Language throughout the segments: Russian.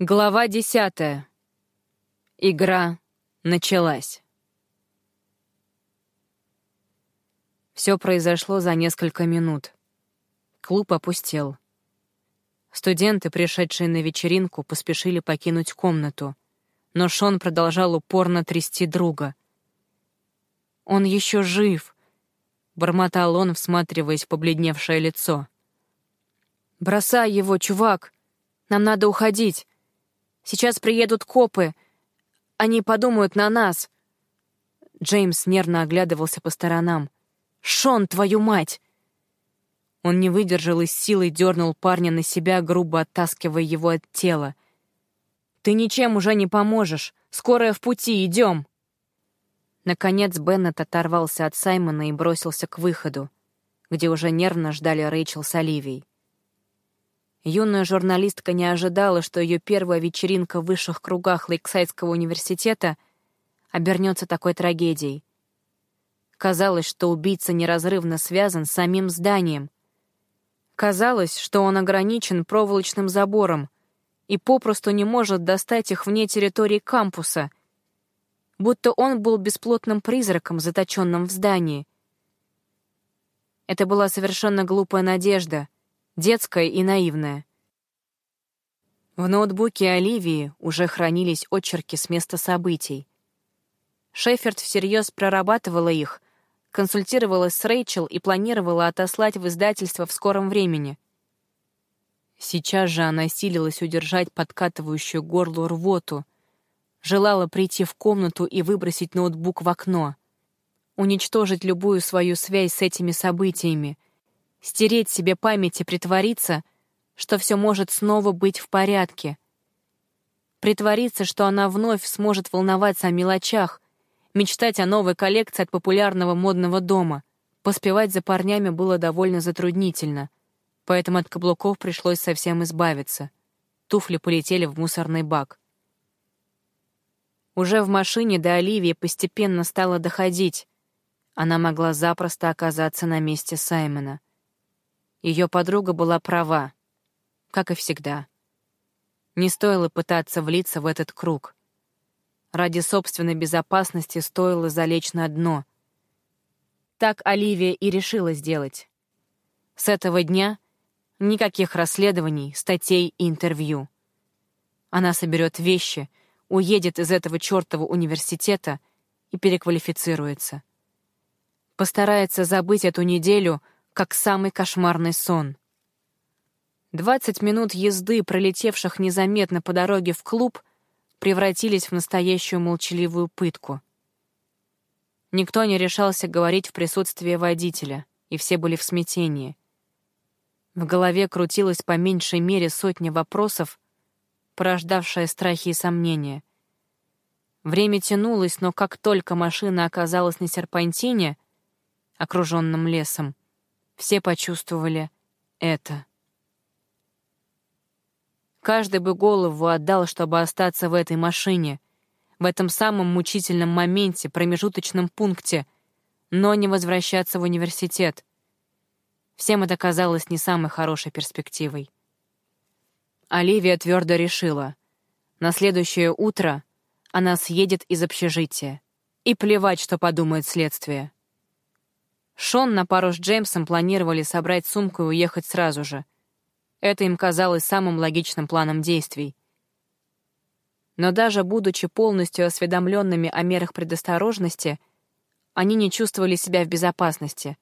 Глава десятая. Игра началась. Все произошло за несколько минут. Клуб опустел. Студенты, пришедшие на вечеринку, поспешили покинуть комнату, но Шон продолжал упорно трясти друга. «Он еще жив!» — бормотал он, всматриваясь в побледневшее лицо. «Бросай его, чувак! Нам надо уходить!» Сейчас приедут копы. Они подумают на нас. Джеймс нервно оглядывался по сторонам. «Шон, твою мать!» Он не выдержал и силой дернул парня на себя, грубо оттаскивая его от тела. «Ты ничем уже не поможешь. Скорая в пути, идем!» Наконец Беннет оторвался от Саймона и бросился к выходу, где уже нервно ждали Рэйчел с Оливией. Юная журналистка не ожидала, что ее первая вечеринка в высших кругах Лейксайдского университета обернется такой трагедией. Казалось, что убийца неразрывно связан с самим зданием. Казалось, что он ограничен проволочным забором и попросту не может достать их вне территории кампуса, будто он был бесплотным призраком, заточенным в здании. Это была совершенно глупая надежда — детская и наивная. В ноутбуке Оливии уже хранились очерки с места событий. Шеферд всерьез прорабатывала их, консультировалась с Рэйчел и планировала отослать в издательство в скором времени. Сейчас же она силилась удержать подкатывающую горло рвоту, желала прийти в комнату и выбросить ноутбук в окно, уничтожить любую свою связь с этими событиями, стереть себе память и притвориться, что все может снова быть в порядке. Притвориться, что она вновь сможет волноваться о мелочах, мечтать о новой коллекции от популярного модного дома. Поспевать за парнями было довольно затруднительно, поэтому от каблуков пришлось совсем избавиться. Туфли полетели в мусорный бак. Уже в машине до Оливии постепенно стало доходить. Она могла запросто оказаться на месте Саймона. Ее подруга была права, как и всегда. Не стоило пытаться влиться в этот круг. Ради собственной безопасности стоило залечь на дно. Так Оливия и решила сделать. С этого дня никаких расследований, статей и интервью. Она соберет вещи, уедет из этого чертова университета и переквалифицируется. Постарается забыть эту неделю — как самый кошмарный сон. Двадцать минут езды, пролетевших незаметно по дороге в клуб, превратились в настоящую молчаливую пытку. Никто не решался говорить в присутствии водителя, и все были в смятении. В голове крутилось по меньшей мере сотня вопросов, порождавшая страхи и сомнения. Время тянулось, но как только машина оказалась на серпантине, окруженном лесом, все почувствовали это. Каждый бы голову отдал, чтобы остаться в этой машине, в этом самом мучительном моменте, промежуточном пункте, но не возвращаться в университет. Всем это казалось не самой хорошей перспективой. Оливия твердо решила. На следующее утро она съедет из общежития. И плевать, что подумает следствие. Шон на пару с Джеймсом планировали собрать сумку и уехать сразу же. Это им казалось самым логичным планом действий. Но даже будучи полностью осведомленными о мерах предосторожности, они не чувствовали себя в безопасности.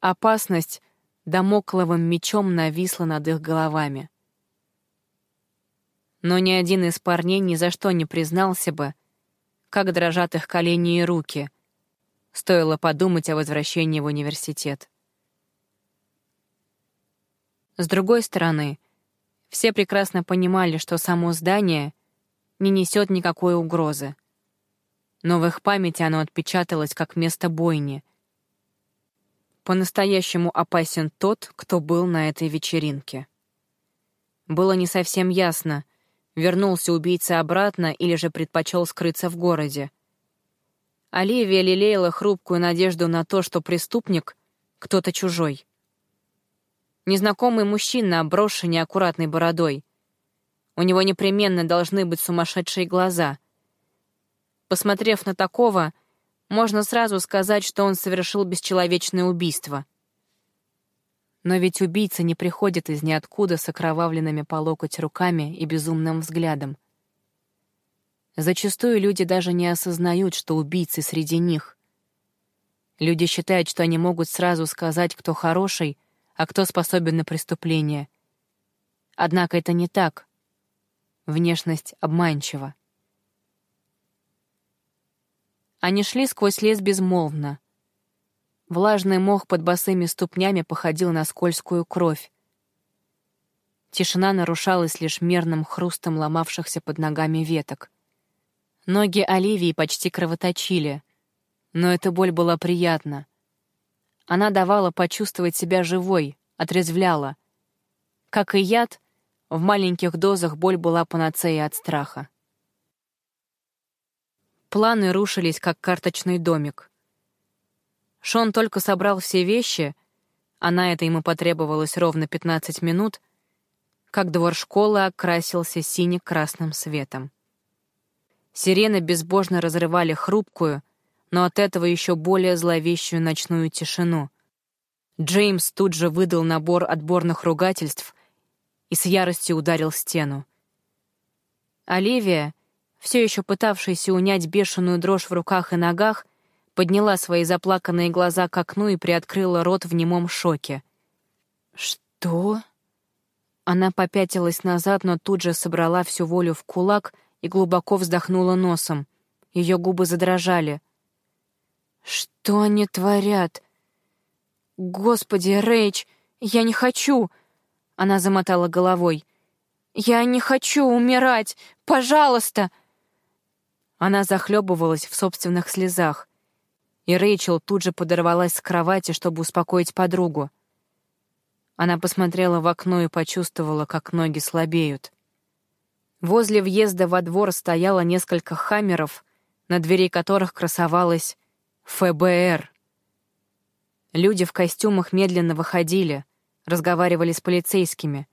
Опасность домокловым мечом нависла над их головами. Но ни один из парней ни за что не признался бы, как дрожат их колени и руки — Стоило подумать о возвращении в университет. С другой стороны, все прекрасно понимали, что само здание не несет никакой угрозы. Но в их памяти оно отпечаталось как место бойни. По-настоящему опасен тот, кто был на этой вечеринке. Было не совсем ясно, вернулся убийца обратно или же предпочел скрыться в городе. Оливия лелеяла хрупкую надежду на то, что преступник — кто-то чужой. Незнакомый мужчина, обросший неаккуратной бородой, У него непременно должны быть сумасшедшие глаза. Посмотрев на такого, можно сразу сказать, что он совершил бесчеловечное убийство. Но ведь убийца не приходит из ниоткуда с окровавленными по локоть руками и безумным взглядом. Зачастую люди даже не осознают, что убийцы среди них. Люди считают, что они могут сразу сказать, кто хороший, а кто способен на преступление. Однако это не так. Внешность обманчива. Они шли сквозь лес безмолвно. Влажный мох под босыми ступнями походил на скользкую кровь. Тишина нарушалась лишь мерным хрустом ломавшихся под ногами веток. Ноги Оливии почти кровоточили, но эта боль была приятна. Она давала почувствовать себя живой, отрезвляла. Как и яд, в маленьких дозах боль была панацеей от страха. Планы рушились, как карточный домик. Шон только собрал все вещи, а на это ему потребовалось ровно 15 минут, как двор школы окрасился сине-красным светом. Сирены безбожно разрывали хрупкую, но от этого еще более зловещую ночную тишину. Джеймс тут же выдал набор отборных ругательств и с яростью ударил стену. Оливия, все еще пытавшаяся унять бешеную дрожь в руках и ногах, подняла свои заплаканные глаза к окну и приоткрыла рот в немом шоке. «Что?» Она попятилась назад, но тут же собрала всю волю в кулак — и глубоко вздохнула носом. Ее губы задрожали. «Что они творят?» «Господи, Рэйч, я не хочу!» Она замотала головой. «Я не хочу умирать! Пожалуйста!» Она захлебывалась в собственных слезах, и Рэйчел тут же подорвалась с кровати, чтобы успокоить подругу. Она посмотрела в окно и почувствовала, как ноги слабеют. Возле въезда во двор стояло несколько хаммеров, на двери которых красовалось «ФБР». Люди в костюмах медленно выходили, разговаривали с полицейскими.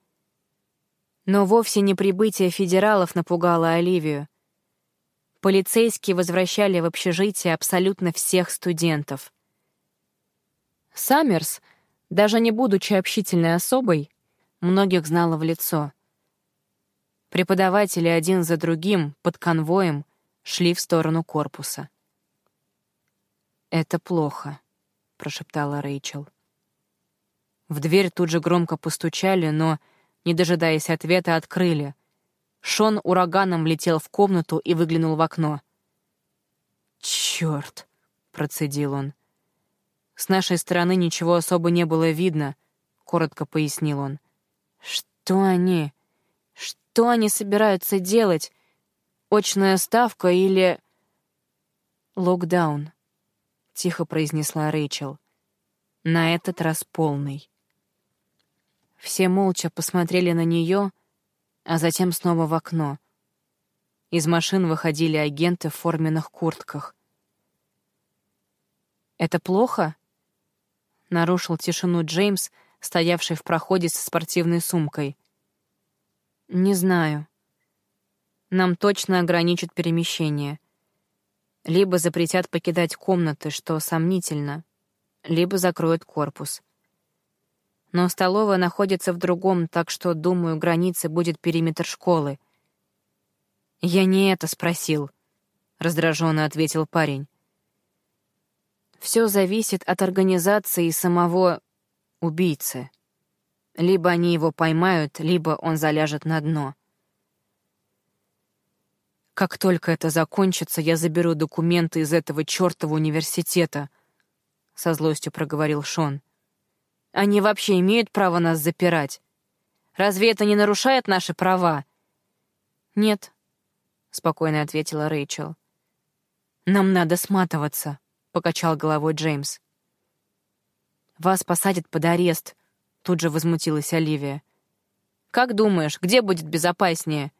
Но вовсе не прибытие федералов напугало Оливию. Полицейские возвращали в общежитие абсолютно всех студентов. Саммерс, даже не будучи общительной особой, многих знала в лицо — Преподаватели один за другим, под конвоем, шли в сторону корпуса. «Это плохо», — прошептала Рэйчел. В дверь тут же громко постучали, но, не дожидаясь ответа, открыли. Шон ураганом летел в комнату и выглянул в окно. «Чёрт!» — процедил он. «С нашей стороны ничего особо не было видно», — коротко пояснил он. «Что они?» Что они собираются делать? Очная ставка или... «Локдаун», — тихо произнесла Рэйчел. «На этот раз полный». Все молча посмотрели на нее, а затем снова в окно. Из машин выходили агенты в форменных куртках. «Это плохо?» — нарушил тишину Джеймс, стоявший в проходе со спортивной сумкой. «Не знаю. Нам точно ограничат перемещение. Либо запретят покидать комнаты, что сомнительно, либо закроют корпус. Но столовая находится в другом, так что, думаю, границей будет периметр школы. «Я не это спросил», — раздраженно ответил парень. «Все зависит от организации самого убийцы». Либо они его поймают, либо он заляжет на дно. Как только это закончится, я заберу документы из этого чёртова университета, — со злостью проговорил Шон. Они вообще имеют право нас запирать? Разве это не нарушает наши права? Нет, — спокойно ответила Рэйчел. Нам надо сматываться, — покачал головой Джеймс. Вас посадят под арест, Тут же возмутилась Оливия. «Как думаешь, где будет безопаснее?»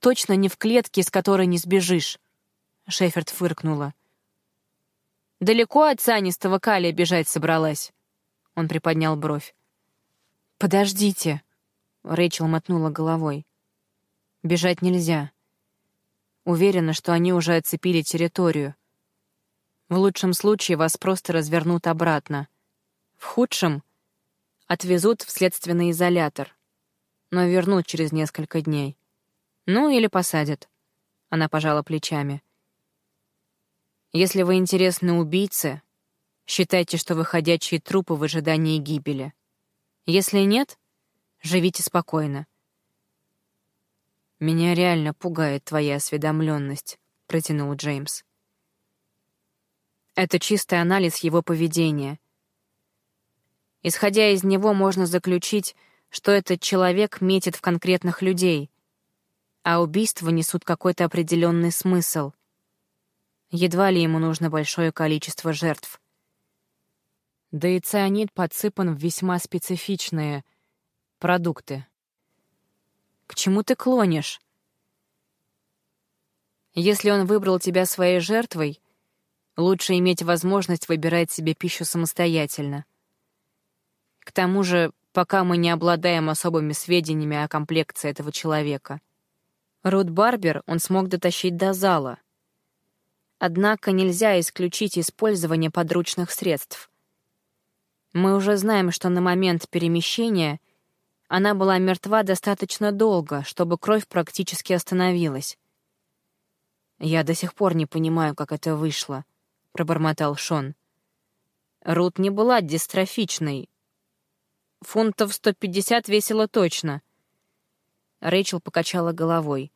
«Точно не в клетке, из которой не сбежишь», — Шеферд фыркнула. «Далеко от цианистого калия бежать собралась?» Он приподнял бровь. «Подождите», — Рэйчел мотнула головой. Бежать нельзя. Уверена, что они уже оцепили территорию. В лучшем случае вас просто развернут обратно. В худшем — отвезут в следственный изолятор, но вернут через несколько дней. Ну, или посадят. Она пожала плечами. Если вы интересны убийце, считайте, что вы ходячие трупы в ожидании гибели. Если нет, живите спокойно. «Меня реально пугает твоя осведомленность», — протянул Джеймс. Это чистый анализ его поведения. Исходя из него, можно заключить, что этот человек метит в конкретных людей, а убийства несут какой-то определенный смысл. Едва ли ему нужно большое количество жертв. Да и цианид подсыпан в весьма специфичные продукты. К чему ты клонишь? Если он выбрал тебя своей жертвой, лучше иметь возможность выбирать себе пищу самостоятельно. К тому же, пока мы не обладаем особыми сведениями о комплекции этого человека. Рут Барбер он смог дотащить до зала. Однако нельзя исключить использование подручных средств. Мы уже знаем, что на момент перемещения она была мертва достаточно долго, чтобы кровь практически остановилась. «Я до сих пор не понимаю, как это вышло», — пробормотал Шон. Рут не была дистрофичной. Фунтов 150 весила точно. Рэйчел покачала головой.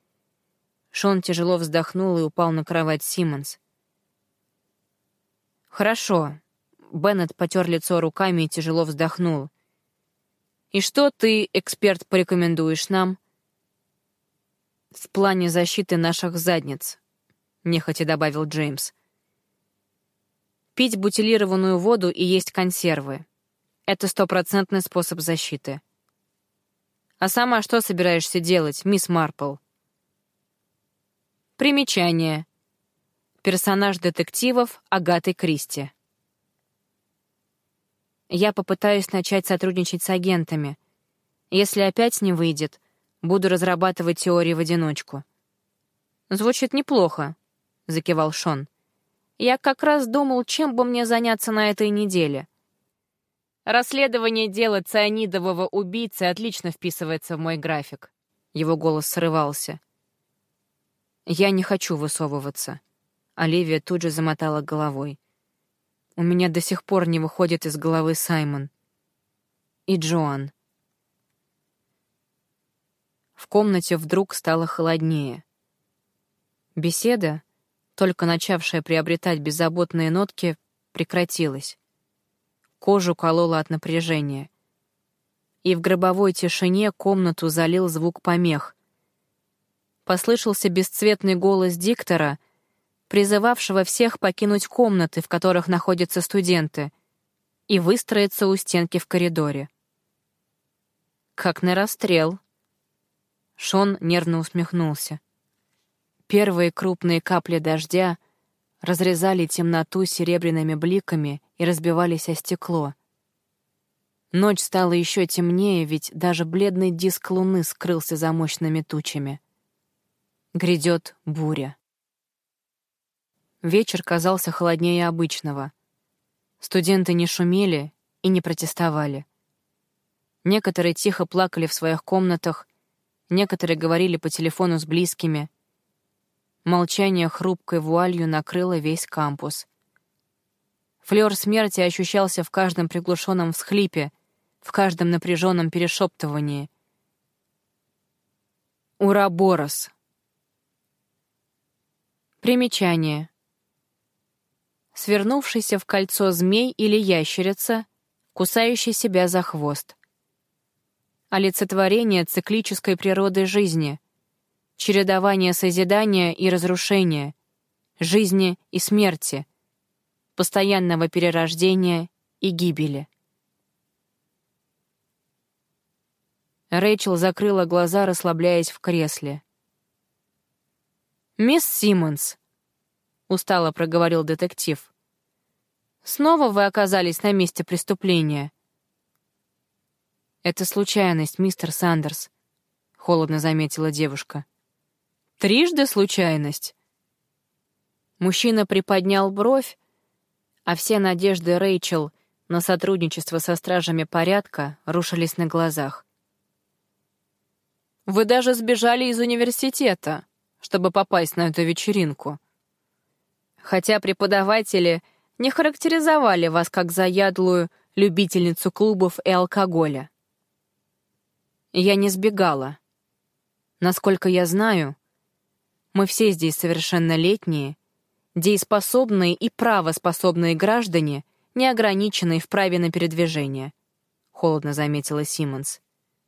Шон тяжело вздохнул и упал на кровать Симмонс. «Хорошо». Беннет потер лицо руками и тяжело вздохнул — и что ты, эксперт, порекомендуешь нам? В плане защиты наших задниц, нехотя добавил Джеймс. Пить бутилированную воду и есть консервы. Это стопроцентный способ защиты. А сама что собираешься делать, мисс Марпл? Примечание. Персонаж детективов Агаты Кристи. Я попытаюсь начать сотрудничать с агентами. Если опять не выйдет, буду разрабатывать теории в одиночку. «Звучит неплохо», — закивал Шон. «Я как раз думал, чем бы мне заняться на этой неделе». «Расследование дела цианидового убийцы отлично вписывается в мой график». Его голос срывался. «Я не хочу высовываться». Оливия тут же замотала головой. У меня до сих пор не выходит из головы Саймон. И Джоан. В комнате вдруг стало холоднее. Беседа, только начавшая приобретать беззаботные нотки, прекратилась. Кожу колола от напряжения. И в гробовой тишине комнату залил звук помех. Послышался бесцветный голос диктора — призывавшего всех покинуть комнаты, в которых находятся студенты, и выстроиться у стенки в коридоре. «Как на расстрел», — Шон нервно усмехнулся. Первые крупные капли дождя разрезали темноту серебряными бликами и разбивались о стекло. Ночь стала еще темнее, ведь даже бледный диск луны скрылся за мощными тучами. Грядет буря. Вечер казался холоднее обычного. Студенты не шумели и не протестовали. Некоторые тихо плакали в своих комнатах, некоторые говорили по телефону с близкими. Молчание хрупкой вуалью накрыло весь кампус. Флёр смерти ощущался в каждом приглушенном всхлипе, в каждом напряженном перешептывании. «Ураборос!» Примечание свернувшийся в кольцо змей или ящерица, кусающий себя за хвост. Олицетворение циклической природы жизни, чередование созидания и разрушения, жизни и смерти, постоянного перерождения и гибели. Рэйчел закрыла глаза, расслабляясь в кресле. «Мисс Симмонс», устало проговорил детектив. Снова вы оказались на месте преступления. Это случайность, мистер Сандерс, холодно заметила девушка. Трижды случайность?» Мужчина приподнял бровь, а все надежды Рэйчел на сотрудничество со стражами порядка рушились на глазах. «Вы даже сбежали из университета, чтобы попасть на эту вечеринку. Хотя преподаватели не характеризовали вас как заядлую любительницу клубов и алкоголя. Я не сбегала. Насколько я знаю, мы все здесь совершеннолетние, дееспособные и правоспособные граждане, не ограниченные в праве на передвижение, — холодно заметила Симмонс.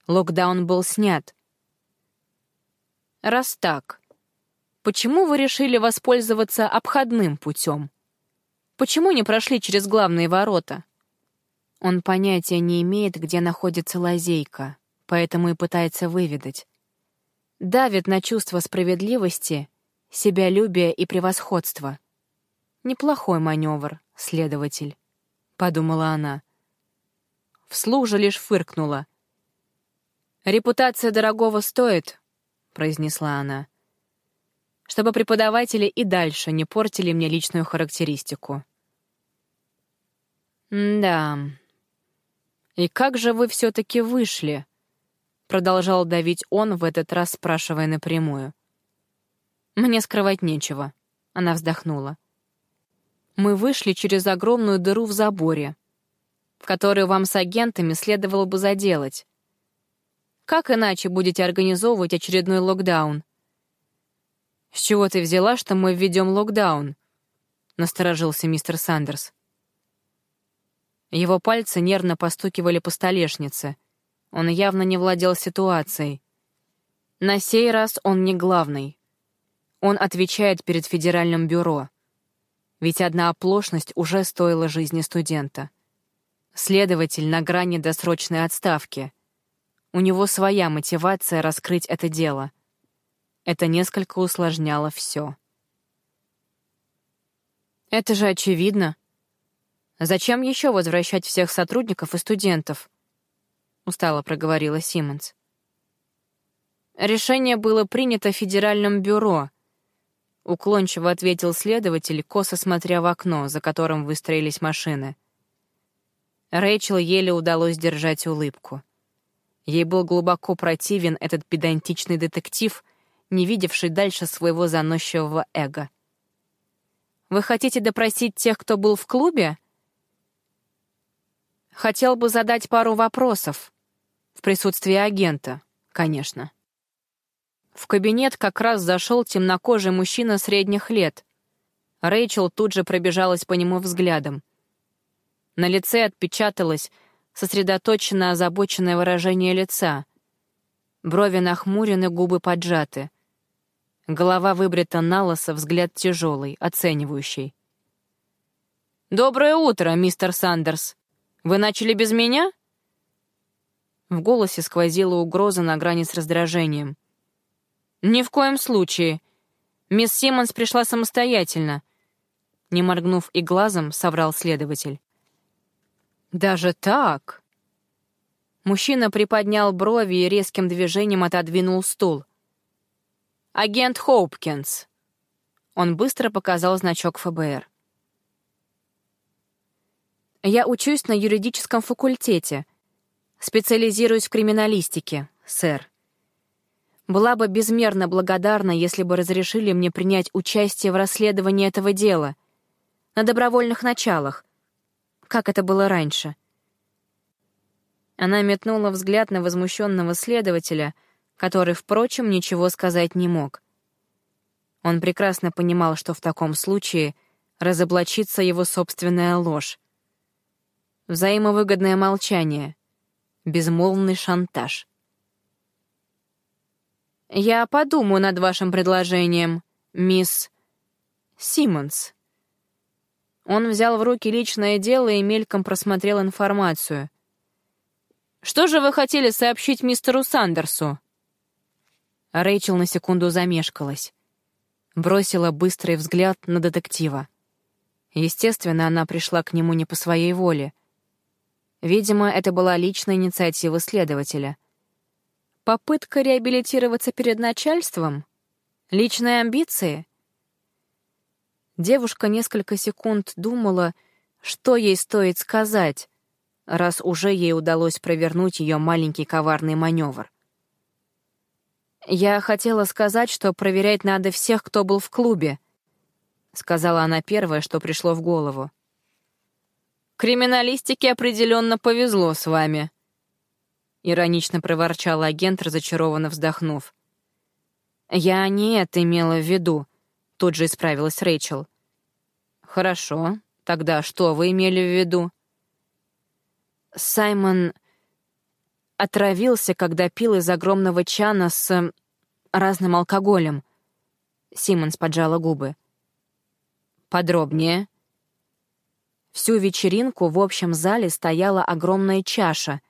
Локдаун был снят. Раз так, почему вы решили воспользоваться обходным путем? Почему не прошли через главные ворота? Он понятия не имеет, где находится лазейка, поэтому и пытается выведать. Давит на чувство справедливости, себялюбия и превосходства. Неплохой маневр, следователь, — подумала она. Вслух же лишь фыркнула. «Репутация дорогого стоит», — произнесла она, «чтобы преподаватели и дальше не портили мне личную характеристику». «Да. И как же вы все-таки вышли?» Продолжал давить он, в этот раз спрашивая напрямую. «Мне скрывать нечего», — она вздохнула. «Мы вышли через огромную дыру в заборе, которую вам с агентами следовало бы заделать. Как иначе будете организовывать очередной локдаун?» «С чего ты взяла, что мы введем локдаун?» — насторожился мистер Сандерс. Его пальцы нервно постукивали по столешнице. Он явно не владел ситуацией. На сей раз он не главный. Он отвечает перед Федеральным бюро. Ведь одна оплошность уже стоила жизни студента. Следователь на грани досрочной отставки. У него своя мотивация раскрыть это дело. Это несколько усложняло все. «Это же очевидно», Зачем еще возвращать всех сотрудников и студентов? Устало проговорила Симмонс. Решение было принято Федеральным бюро. Уклончиво ответил следователь, косо смотря в окно, за которым выстроились машины. Рэйчел еле удалось держать улыбку. Ей был глубоко противен этот педантичный детектив, не видевший дальше своего заносчивого эго. «Вы хотите допросить тех, кто был в клубе?» Хотел бы задать пару вопросов. В присутствии агента, конечно. В кабинет как раз зашел темнокожий мужчина средних лет. Рэйчел тут же пробежалась по нему взглядом. На лице отпечаталось сосредоточенно озабоченное выражение лица. Брови нахмурены, губы поджаты. Голова выбрита на лосо, взгляд тяжелый, оценивающий. «Доброе утро, мистер Сандерс!» Вы начали без меня?» В голосе сквозила угроза на грани с раздражением. «Ни в коем случае. Мисс Симмонс пришла самостоятельно», — не моргнув и глазом, соврал следователь. «Даже так?» Мужчина приподнял брови и резким движением отодвинул стул. «Агент Хоупкинс». Он быстро показал значок ФБР. Я учусь на юридическом факультете. Специализируюсь в криминалистике, сэр. Была бы безмерно благодарна, если бы разрешили мне принять участие в расследовании этого дела. На добровольных началах. Как это было раньше. Она метнула взгляд на возмущенного следователя, который, впрочем, ничего сказать не мог. Он прекрасно понимал, что в таком случае разоблачится его собственная ложь. Взаимовыгодное молчание. Безмолвный шантаж. «Я подумаю над вашим предложением, мисс Симмонс». Он взял в руки личное дело и мельком просмотрел информацию. «Что же вы хотели сообщить мистеру Сандерсу?» Рэйчел на секунду замешкалась. Бросила быстрый взгляд на детектива. Естественно, она пришла к нему не по своей воле — Видимо, это была личная инициатива следователя. Попытка реабилитироваться перед начальством? Личные амбиции? Девушка несколько секунд думала, что ей стоит сказать, раз уже ей удалось провернуть ее маленький коварный маневр. «Я хотела сказать, что проверять надо всех, кто был в клубе», — сказала она первое, что пришло в голову. «Криминалистике определенно повезло с вами», — иронично проворчал агент, разочарованно вздохнув. «Я не это имела в виду», — тут же исправилась Рэйчел. «Хорошо. Тогда что вы имели в виду?» Саймон отравился, когда пил из огромного чана с разным алкоголем. Симмонс поджала губы. «Подробнее». Всю вечеринку в общем зале стояла огромная чаша,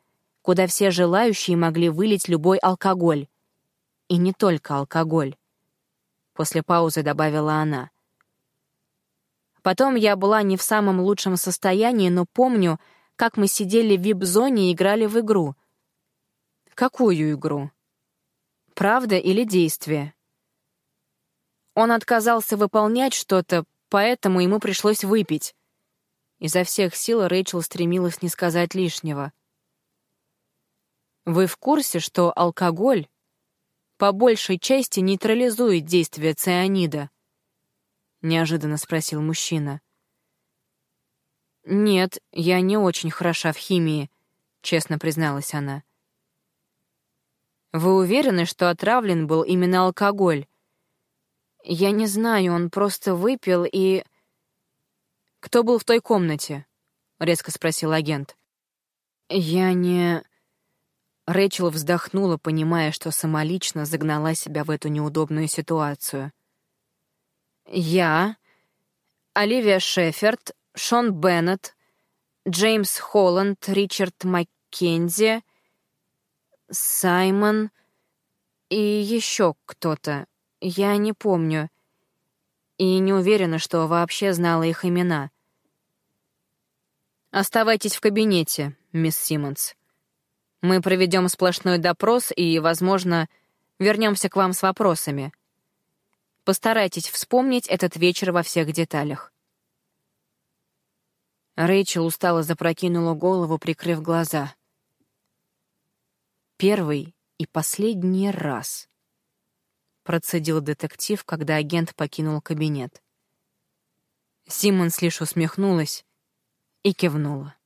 куда все желающие могли вылить любой алкоголь. И не только алкоголь. После паузы добавила она. Потом я была не в самом лучшем состоянии, но помню, как мы сидели в вип-зоне и играли в игру. Какую игру? Правда или действие? Он отказался выполнять что-то, поэтому ему пришлось выпить. Изо всех сил Рэйчел стремилась не сказать лишнего. Вы в курсе, что алкоголь по большей части нейтрализует действие цианида? неожиданно спросил мужчина. Нет, я не очень хороша в химии, честно призналась она. Вы уверены, что отравлен был именно алкоголь? Я не знаю, он просто выпил и... Кто был в той комнате? резко спросил агент. Я не... Рэчел вздохнула, понимая, что самолично загнала себя в эту неудобную ситуацию. Я, Оливия Шеферд, Шон Беннет, Джеймс Холланд, Ричард Маккензи, Саймон и еще кто-то. Я не помню. И не уверена, что вообще знала их имена. «Оставайтесь в кабинете, мисс Симмонс. Мы проведем сплошной допрос и, возможно, вернемся к вам с вопросами», Постарайтесь вспомнить этот вечер во всех деталях. Рэйчел устало запрокинула голову, прикрыв глаза. «Первый и последний раз», — процедил детектив, когда агент покинул кабинет. Симмонс лишь усмехнулась и кивнула.